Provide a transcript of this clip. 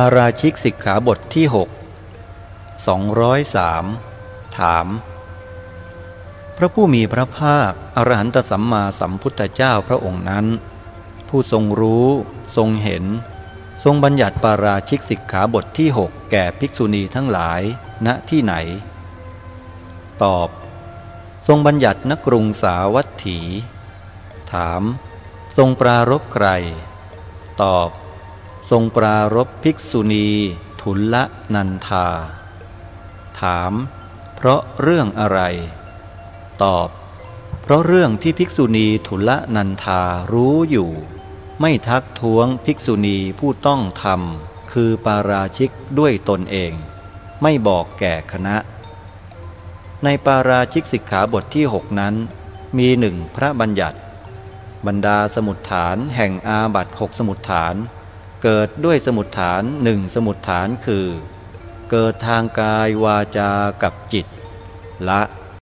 ปาราชิกสิกขาบทที่ 6 203 ถาม พระผู้มีพระภาค อรหันตสัมมาสัมพุทธเจ้าพระองค์นั้น ผู้ทรงรู้ทรงเห็น ทรงบัญญัติปาราชิกสิกขาบทที่ 6 แก่ภิกษุณีทั้งหลายณที่ไหน ตอบ ทรงบัญญัติณกรุงสาวัตถี ถาม ทรงปรารบใคร ตอบ ทรงปรารบภิกษุณี ทุลละนันทา ถาม เพราะเรื่องอะไร ตอบ เพราะเรื่องที่ภิกษุณีทุลนันทารู้อยู่ ไม่ทักท้วงภิกษุณีผู้ต้องทำคือปาราชิกด้วยตนเอง ไม่บอกแก่คณะ ในปาราชิกสิกขาบทที่หกนั้น มีหนึ่งพระบัญญัติ บรรดาสมุดฐานแห่งอาบัตหกสมุดฐาน เกิดด้วยสมุดฐานหนึ่งสมุดฐานคือ เกิดทางกายวาจากับจิต ละ